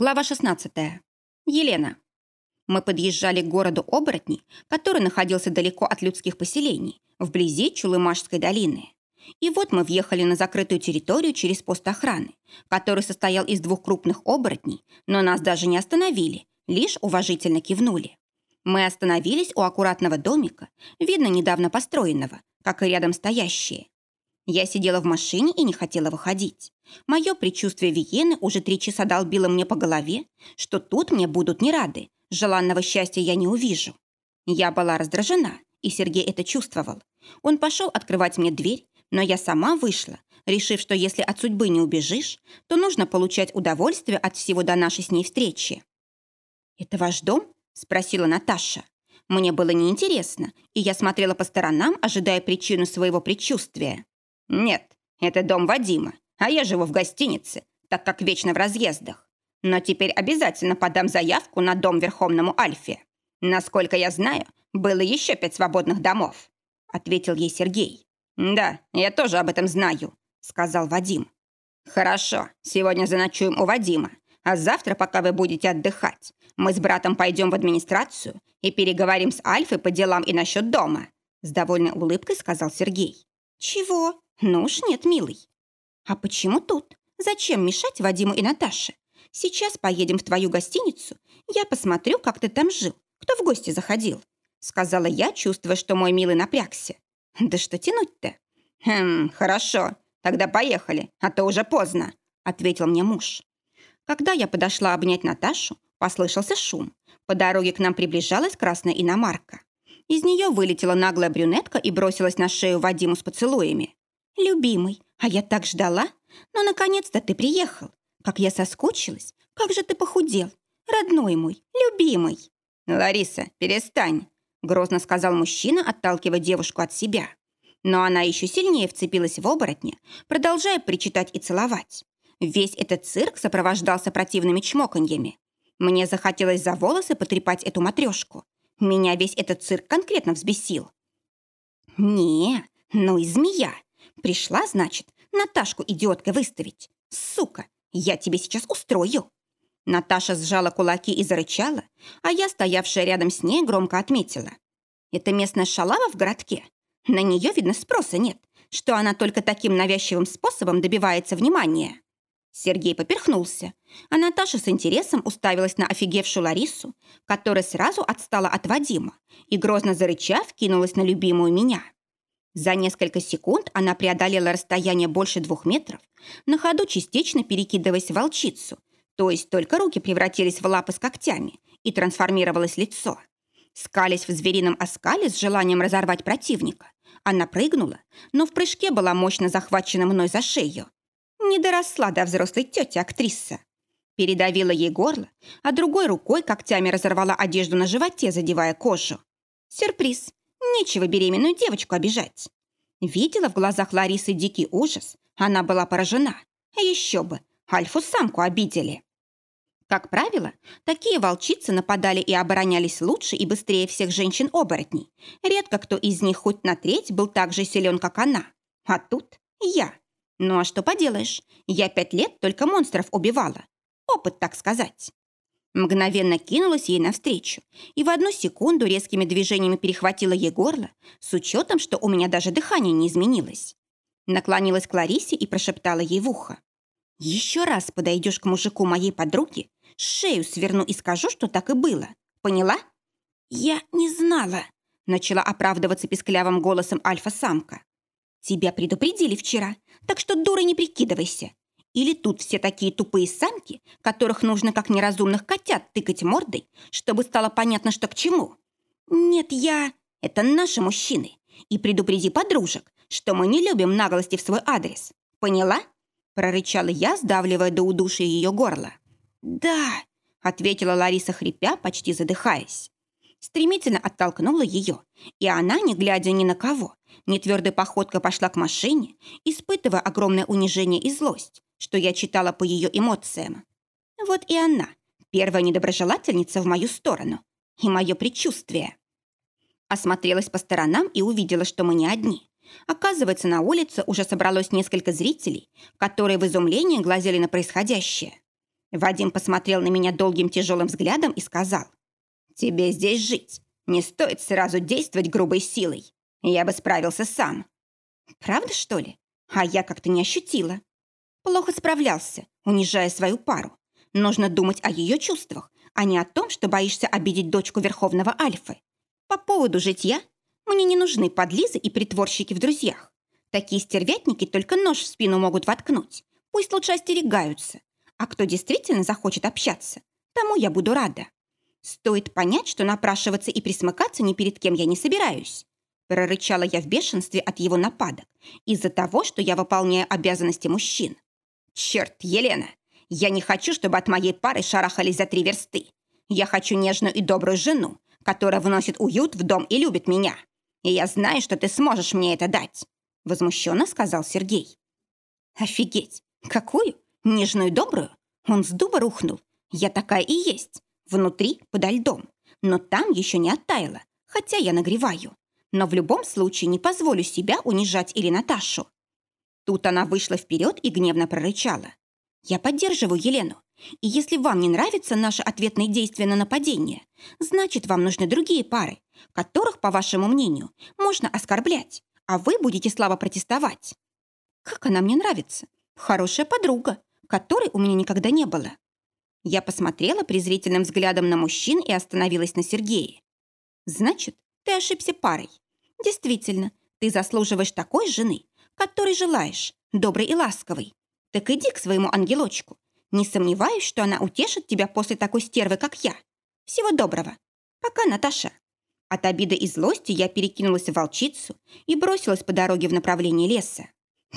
Глава 16. Елена. Мы подъезжали к городу оборотней, который находился далеко от людских поселений, вблизи Чулымашской долины. И вот мы въехали на закрытую территорию через пост охраны, который состоял из двух крупных оборотней, но нас даже не остановили, лишь уважительно кивнули. Мы остановились у аккуратного домика, видно, недавно построенного, как и рядом стоящие. Я сидела в машине и не хотела выходить. Мое предчувствие Виены уже три часа долбило мне по голове, что тут мне будут не рады, желанного счастья я не увижу. Я была раздражена, и Сергей это чувствовал. Он пошел открывать мне дверь, но я сама вышла, решив, что если от судьбы не убежишь, то нужно получать удовольствие от всего до нашей с ней встречи. «Это ваш дом?» – спросила Наташа. Мне было неинтересно, и я смотрела по сторонам, ожидая причину своего предчувствия. «Нет, это дом Вадима, а я живу в гостинице, так как вечно в разъездах. Но теперь обязательно подам заявку на дом Верховному Альфе. Насколько я знаю, было еще пять свободных домов», — ответил ей Сергей. «Да, я тоже об этом знаю», — сказал Вадим. «Хорошо, сегодня заночуем у Вадима, а завтра, пока вы будете отдыхать, мы с братом пойдем в администрацию и переговорим с Альфой по делам и насчет дома», с довольной улыбкой сказал Сергей. «Чего?» «Ну уж нет, милый». «А почему тут? Зачем мешать Вадиму и Наташе? Сейчас поедем в твою гостиницу, я посмотрю, как ты там жил, кто в гости заходил», сказала я, чувствуя, что мой милый напрягся. «Да что тянуть-то?» «Хм, хорошо, тогда поехали, а то уже поздно», ответил мне муж. Когда я подошла обнять Наташу, послышался шум. По дороге к нам приближалась красная иномарка. Из нее вылетела наглая брюнетка и бросилась на шею Вадиму с поцелуями. «Любимый, а я так ждала. Но наконец-то ты приехал. Как я соскучилась. Как же ты похудел. Родной мой, любимый». «Лариса, перестань», — грозно сказал мужчина, отталкивая девушку от себя. Но она еще сильнее вцепилась в оборотня, продолжая причитать и целовать. Весь этот цирк сопровождался противными чмоканьями. Мне захотелось за волосы потрепать эту матрешку. Меня весь этот цирк конкретно взбесил. «Не, ну и змея!» Пришла, значит, Наташку идиоткой выставить. Сука, я тебе сейчас устрою. Наташа сжала кулаки и зарычала, а я, стоявшая рядом с ней, громко отметила. Это местная шалава в городке. На нее, видно, спроса нет, что она только таким навязчивым способом добивается внимания. Сергей поперхнулся, а Наташа с интересом уставилась на офигевшую Ларису, которая сразу отстала от Вадима и, грозно зарычав, кинулась на любимую меня. За несколько секунд она преодолела расстояние больше двух метров, на ходу частично перекидываясь в волчицу, то есть только руки превратились в лапы с когтями и трансформировалось лицо. Скались в зверином оскале с желанием разорвать противника. Она прыгнула, но в прыжке была мощно захвачена мной за шею. Не доросла до взрослой тети актриса. Передавила ей горло, а другой рукой когтями разорвала одежду на животе, задевая кожу. Сюрприз. Нечего беременную девочку обижать. Видела в глазах Ларисы дикий ужас. Она была поражена. А еще бы, альфу-самку обидели. Как правило, такие волчицы нападали и оборонялись лучше и быстрее всех женщин-оборотней. Редко кто из них хоть на треть был так же силен, как она. А тут я. Ну а что поделаешь, я пять лет только монстров убивала. Опыт, так сказать. Мгновенно кинулась ей навстречу и в одну секунду резкими движениями перехватила ей горло, с учетом, что у меня даже дыхание не изменилось. Наклонилась к Ларисе и прошептала ей в ухо. «Еще раз подойдешь к мужику моей подруги, шею сверну и скажу, что так и было. Поняла?» «Я не знала», — начала оправдываться писклявым голосом альфа-самка. «Тебя предупредили вчера, так что дурой не прикидывайся. Или тут все такие тупые самки, которых нужно как неразумных котят тыкать мордой, чтобы стало понятно, что к чему? Нет, я... Это наши мужчины. И предупреди подружек, что мы не любим наглости в свой адрес. Поняла? Прорычала я, сдавливая до удушия ее горло. Да, ответила Лариса, хрипя, почти задыхаясь. Стремительно оттолкнула ее, и она, не глядя ни на кого, нетвердой походкой пошла к машине, испытывая огромное унижение и злость, что я читала по ее эмоциям. Вот и она, первая недоброжелательница в мою сторону. И мое предчувствие. Осмотрелась по сторонам и увидела, что мы не одни. Оказывается, на улице уже собралось несколько зрителей, которые в изумлении глазели на происходящее. Вадим посмотрел на меня долгим тяжелым взглядом и сказал. «Тебе здесь жить. Не стоит сразу действовать грубой силой. Я бы справился сам». «Правда, что ли? А я как-то не ощутила». Плохо справлялся, унижая свою пару. Нужно думать о ее чувствах, а не о том, что боишься обидеть дочку Верховного Альфы. По поводу житья мне не нужны подлизы и притворщики в друзьях. Такие стервятники только нож в спину могут воткнуть. Пусть лучше остерегаются. А кто действительно захочет общаться, тому я буду рада. Стоит понять, что напрашиваться и присмыкаться ни перед кем я не собираюсь. Прорычала я в бешенстве от его нападок из-за того, что я выполняю обязанности мужчин. Черт, Елена, я не хочу, чтобы от моей пары шарахались за три версты. Я хочу нежную и добрую жену, которая вносит уют в дом и любит меня. И я знаю, что ты сможешь мне это дать», — возмущенно сказал Сергей. «Офигеть! Какую? Нежную и добрую? Он с дуба рухнул. Я такая и есть. Внутри, подо льдом. Но там еще не оттаяла, хотя я нагреваю. Но в любом случае не позволю себя унижать или Наташу». Тут она вышла вперед и гневно прорычала. «Я поддерживаю Елену. И если вам не нравятся наши ответные действия на нападение, значит, вам нужны другие пары, которых, по вашему мнению, можно оскорблять, а вы будете слабо протестовать. Как она мне нравится. Хорошая подруга, которой у меня никогда не было. Я посмотрела презрительным взглядом на мужчин и остановилась на Сергее. Значит, ты ошибся парой. Действительно, ты заслуживаешь такой жены, которой желаешь, доброй и ласковой. Так иди к своему ангелочку. Не сомневаюсь, что она утешит тебя после такой стервы, как я. Всего доброго. Пока, Наташа. От обиды и злости я перекинулась в волчицу и бросилась по дороге в направлении леса.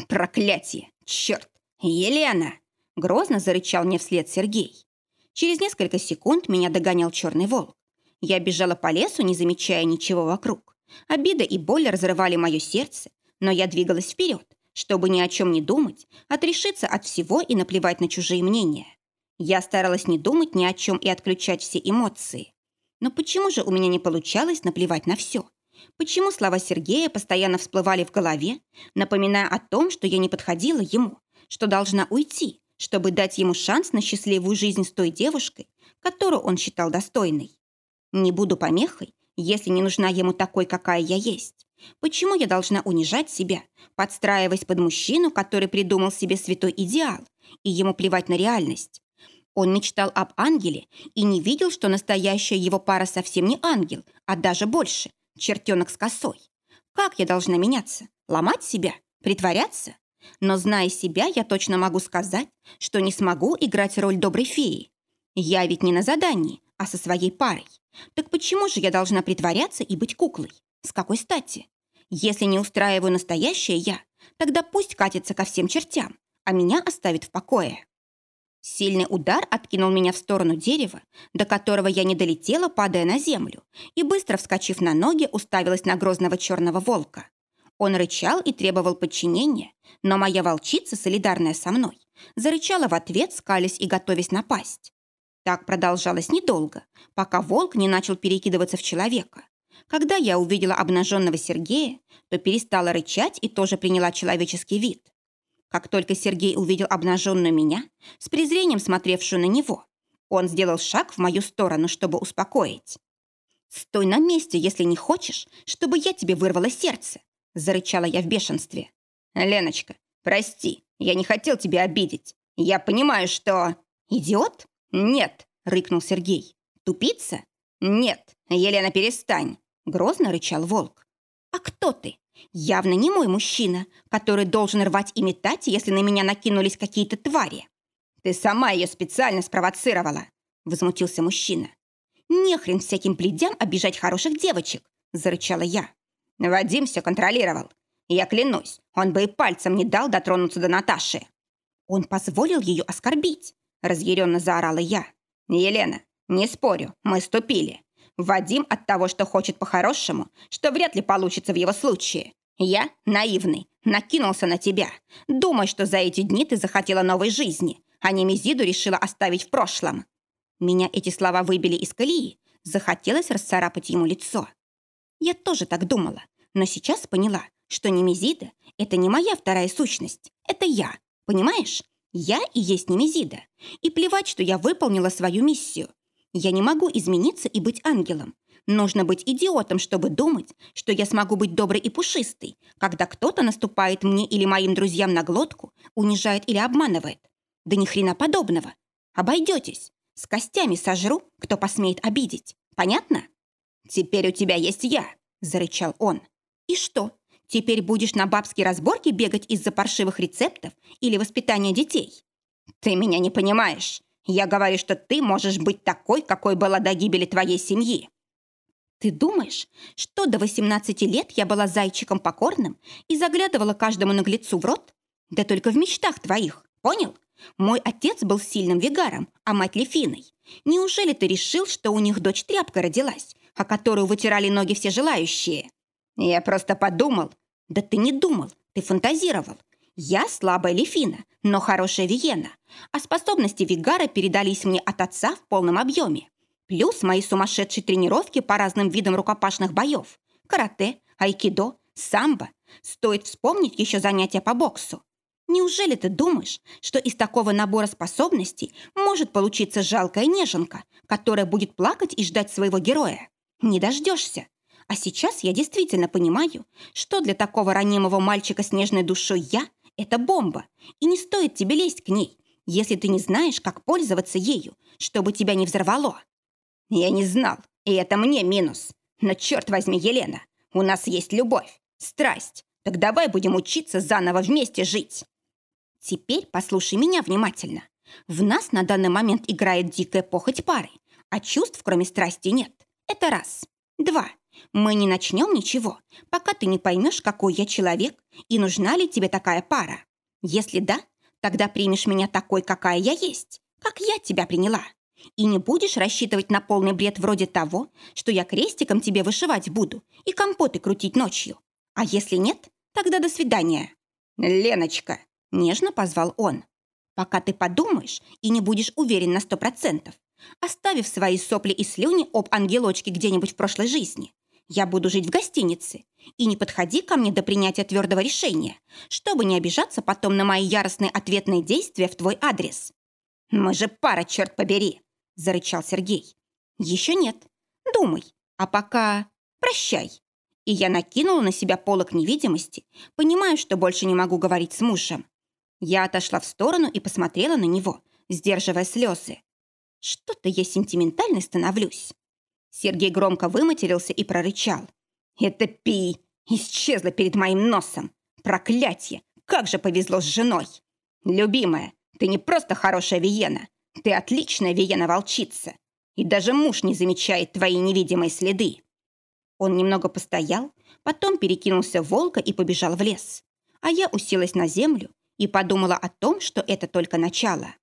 «Проклятие! Черт! Елена!» Грозно зарычал мне вслед Сергей. Через несколько секунд меня догонял черный волк. Я бежала по лесу, не замечая ничего вокруг. Обида и боль разрывали мое сердце, но я двигалась вперед, чтобы ни о чем не думать, отрешиться от всего и наплевать на чужие мнения. Я старалась не думать ни о чем и отключать все эмоции. Но почему же у меня не получалось наплевать на все? Почему слова Сергея постоянно всплывали в голове, напоминая о том, что я не подходила ему, что должна уйти, чтобы дать ему шанс на счастливую жизнь с той девушкой, которую он считал достойной? Не буду помехой, если не нужна ему такой, какая я есть. Почему я должна унижать себя, подстраиваясь под мужчину, который придумал себе святой идеал, и ему плевать на реальность? Он мечтал об ангеле и не видел, что настоящая его пара совсем не ангел, а даже больше – чертенок с косой. Как я должна меняться? Ломать себя? Притворяться? Но, зная себя, я точно могу сказать, что не смогу играть роль доброй феи. Я ведь не на задании, а со своей парой. Так почему же я должна притворяться и быть куклой? С какой стати? Если не устраиваю настоящее я, тогда пусть катится ко всем чертям, а меня оставит в покое. Сильный удар откинул меня в сторону дерева, до которого я не долетела, падая на землю, и, быстро вскочив на ноги, уставилась на грозного черного волка. Он рычал и требовал подчинения, но моя волчица, солидарная со мной, зарычала в ответ, скались и готовясь напасть. Так продолжалось недолго, пока волк не начал перекидываться в человека. Когда я увидела обнаженного Сергея, то перестала рычать и тоже приняла человеческий вид. Как только Сергей увидел обнаженную меня, с презрением смотревшую на него, он сделал шаг в мою сторону, чтобы успокоить. «Стой на месте, если не хочешь, чтобы я тебе вырвала сердце!» зарычала я в бешенстве. «Леночка, прости, я не хотел тебя обидеть. Я понимаю, что...» «Идиот?» «Нет», — рыкнул Сергей. «Тупица?» «Нет, Елена, перестань. Грозно рычал волк. «А кто ты? Явно не мой мужчина, который должен рвать и метать, если на меня накинулись какие-то твари. Ты сама ее специально спровоцировала!» Возмутился мужчина. «Нехрен всяким пледям обижать хороших девочек!» Зарычала я. Вадим все контролировал. Я клянусь, он бы и пальцем не дал дотронуться до Наташи. Он позволил ее оскорбить. Разъяренно заорала я. «Елена, не спорю, мы ступили. Вадим от того, что хочет по-хорошему, что вряд ли получится в его случае. Я, наивный, накинулся на тебя, думая, что за эти дни ты захотела новой жизни, а не Мизиду решила оставить в прошлом. Меня эти слова выбили из колеи, захотелось расцарапать ему лицо. Я тоже так думала, но сейчас поняла, что Немезида — это не моя вторая сущность, это я, понимаешь? Я и есть Немезида. И плевать, что я выполнила свою миссию. Я не могу измениться и быть ангелом. Нужно быть идиотом, чтобы думать, что я смогу быть доброй и пушистой, когда кто-то наступает мне или моим друзьям на глотку, унижает или обманывает. Да ни хрена подобного. Обойдетесь. С костями сожру, кто посмеет обидеть. Понятно? Теперь у тебя есть я, зарычал он. И что? Теперь будешь на бабские разборки бегать из-за паршивых рецептов или воспитания детей? Ты меня не понимаешь. Я говорю, что ты можешь быть такой, какой была до гибели твоей семьи. Ты думаешь, что до 18 лет я была зайчиком покорным и заглядывала каждому наглецу в рот? Да только в мечтах твоих, понял? Мой отец был сильным вигаром, а мать Лефиной. Неужели ты решил, что у них дочь тряпка родилась, о которую вытирали ноги все желающие? Я просто подумал. Да ты не думал, ты фантазировал. Я слабая Лефина, но хорошая Виена, а способности Вигара передались мне от отца в полном объеме. Плюс мои сумасшедшие тренировки по разным видам рукопашных боев. Карате, айкидо, самбо. Стоит вспомнить еще занятия по боксу. Неужели ты думаешь, что из такого набора способностей может получиться жалкая неженка, которая будет плакать и ждать своего героя? Не дождешься. А сейчас я действительно понимаю, что для такого ранимого мальчика с нежной душой я – это бомба, и не стоит тебе лезть к ней, если ты не знаешь, как пользоваться ею, чтобы тебя не взорвало. Я не знал, и это мне минус. Но черт возьми, Елена, у нас есть любовь, страсть. Так давай будем учиться заново вместе жить. Теперь послушай меня внимательно. В нас на данный момент играет дикая похоть пары, а чувств, кроме страсти, нет. Это раз. Два. Мы не начнем ничего, пока ты не поймешь, какой я человек и нужна ли тебе такая пара. Если да, тогда примешь меня такой, какая я есть, как я тебя приняла. И не будешь рассчитывать на полный бред вроде того, что я крестиком тебе вышивать буду и компоты крутить ночью. А если нет, тогда до свидания. Леночка, нежно позвал он. Пока ты подумаешь и не будешь уверен на сто процентов, оставив свои сопли и слюни об ангелочке где-нибудь в прошлой жизни, я буду жить в гостинице. И не подходи ко мне до принятия твердого решения, чтобы не обижаться потом на мои яростные ответные действия в твой адрес. Мы же пара, черт побери!» – зарычал Сергей. «Еще нет. Думай. А пока прощай». И я накинула на себя полок невидимости, понимая, что больше не могу говорить с мужем. Я отошла в сторону и посмотрела на него, сдерживая слезы. Что-то я сентиментальной становлюсь. Сергей громко выматерился и прорычал. «Это Пи! Исчезла перед моим носом! Проклятье! Как же повезло с женой! Любимая, ты не просто хорошая Виена, ты отличная Виена-волчица, и даже муж не замечает твои невидимые следы!» Он немного постоял, потом перекинулся в волка и побежал в лес. А я уселась на землю и подумала о том, что это только начало.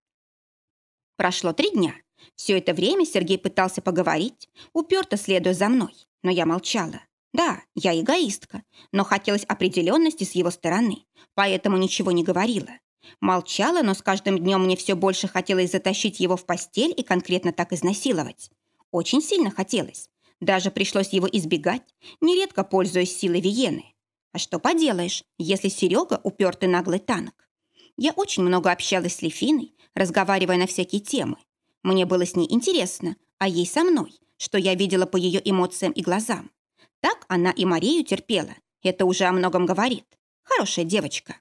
Прошло три дня, все это время Сергей пытался поговорить, уперто следуя за мной, но я молчала. Да, я эгоистка, но хотелось определенности с его стороны, поэтому ничего не говорила. Молчала, но с каждым днем мне все больше хотелось затащить его в постель и конкретно так изнасиловать. Очень сильно хотелось. Даже пришлось его избегать, нередко пользуясь силой Виены. А что поделаешь, если Серега упертый наглый танк? Я очень много общалась с Лефиной, разговаривая на всякие темы, мне было с ней интересно, а ей со мной, что я видела по ее эмоциям и глазам. Так она и Марию терпела. Это уже о многом говорит. Хорошая девочка.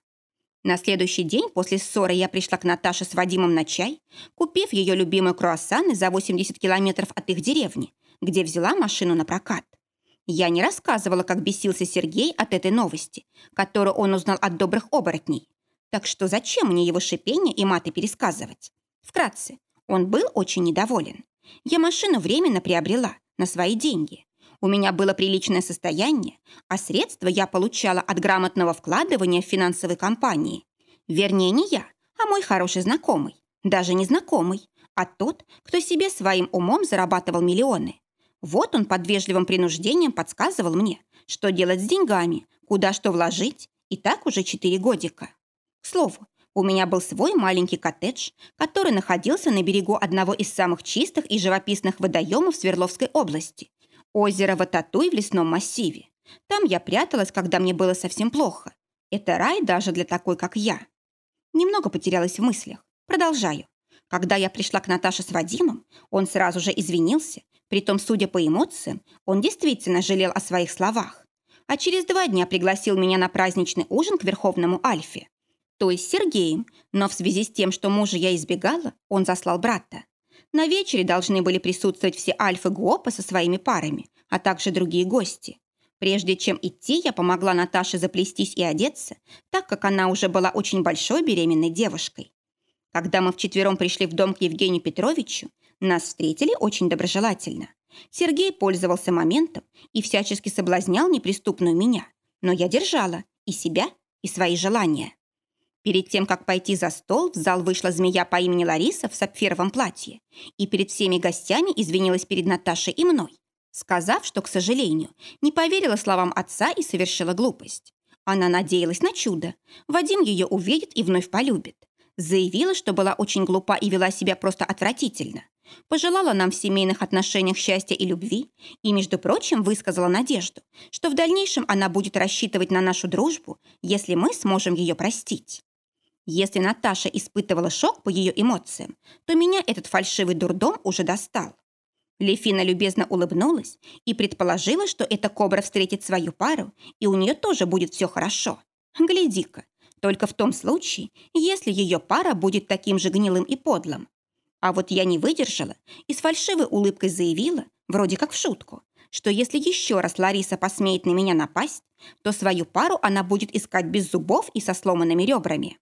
На следующий день после ссоры я пришла к Наташе с Вадимом на чай, купив ее любимые круассаны за 80 километров от их деревни, где взяла машину на прокат. Я не рассказывала, как бесился Сергей от этой новости, которую он узнал от добрых оборотней. Так что зачем мне его шипение и маты пересказывать? Вкратце, он был очень недоволен. Я машину временно приобрела на свои деньги. У меня было приличное состояние, а средства я получала от грамотного вкладывания в финансовой компании. Вернее, не я, а мой хороший знакомый. Даже не знакомый, а тот, кто себе своим умом зарабатывал миллионы. Вот он под вежливым принуждением подсказывал мне, что делать с деньгами, куда что вложить, и так уже четыре годика. К слову, у меня был свой маленький коттедж, который находился на берегу одного из самых чистых и живописных водоемов Свердловской области – озеро Вататуй в лесном массиве. Там я пряталась, когда мне было совсем плохо. Это рай даже для такой, как я. Немного потерялась в мыслях. Продолжаю. Когда я пришла к Наташе с Вадимом, он сразу же извинился. Притом, судя по эмоциям, он действительно жалел о своих словах. А через два дня пригласил меня на праздничный ужин к Верховному Альфе. То есть Сергеем, но в связи с тем, что мужа я избегала, он заслал брата. На вечере должны были присутствовать все альфы Гуопа со своими парами, а также другие гости. Прежде чем идти, я помогла Наташе заплестись и одеться, так как она уже была очень большой беременной девушкой. Когда мы вчетвером пришли в дом к Евгению Петровичу, нас встретили очень доброжелательно. Сергей пользовался моментом и всячески соблазнял неприступную меня, но я держала и себя, и свои желания. Перед тем, как пойти за стол, в зал вышла змея по имени Лариса в сапфировом платье и перед всеми гостями извинилась перед Наташей и мной, сказав, что, к сожалению, не поверила словам отца и совершила глупость. Она надеялась на чудо. Вадим ее увидит и вновь полюбит. Заявила, что была очень глупа и вела себя просто отвратительно. Пожелала нам в семейных отношениях счастья и любви и, между прочим, высказала надежду, что в дальнейшем она будет рассчитывать на нашу дружбу, если мы сможем ее простить. Если Наташа испытывала шок по ее эмоциям, то меня этот фальшивый дурдом уже достал. Лефина любезно улыбнулась и предположила, что эта кобра встретит свою пару, и у нее тоже будет все хорошо. Гляди-ка, только в том случае, если ее пара будет таким же гнилым и подлым. А вот я не выдержала и с фальшивой улыбкой заявила, вроде как в шутку, что если еще раз Лариса посмеет на меня напасть, то свою пару она будет искать без зубов и со сломанными ребрами.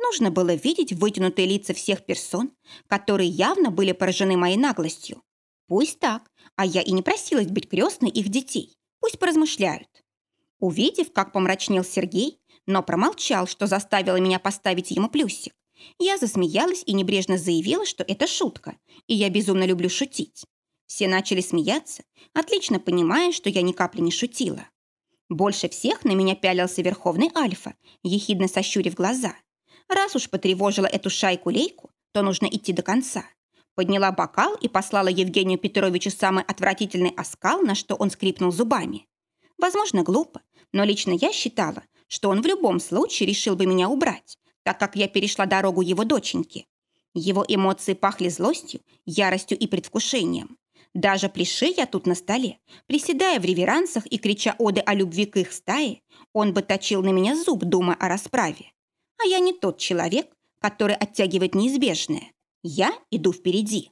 Нужно было видеть вытянутые лица всех персон, которые явно были поражены моей наглостью. Пусть так, а я и не просилась быть крестной их детей. Пусть поразмышляют. Увидев, как помрачнел Сергей, но промолчал, что заставило меня поставить ему плюсик. Я засмеялась и небрежно заявила, что это шутка, и я безумно люблю шутить. Все начали смеяться, отлично понимая, что я ни капли не шутила. Больше всех на меня пялился Верховный Альфа, ехидно сощурив глаза. Раз уж потревожила эту шайку-лейку, то нужно идти до конца. Подняла бокал и послала Евгению Петровичу самый отвратительный оскал, на что он скрипнул зубами. Возможно, глупо, но лично я считала, что он в любом случае решил бы меня убрать, так как я перешла дорогу его доченьки. Его эмоции пахли злостью, яростью и предвкушением. Даже приши я тут на столе, приседая в реверансах и крича оды о любви к их стае, он бы точил на меня зуб, думая о расправе. А я не тот человек, который оттягивает неизбежное. Я иду впереди.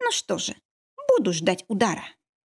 Ну что же, буду ждать удара.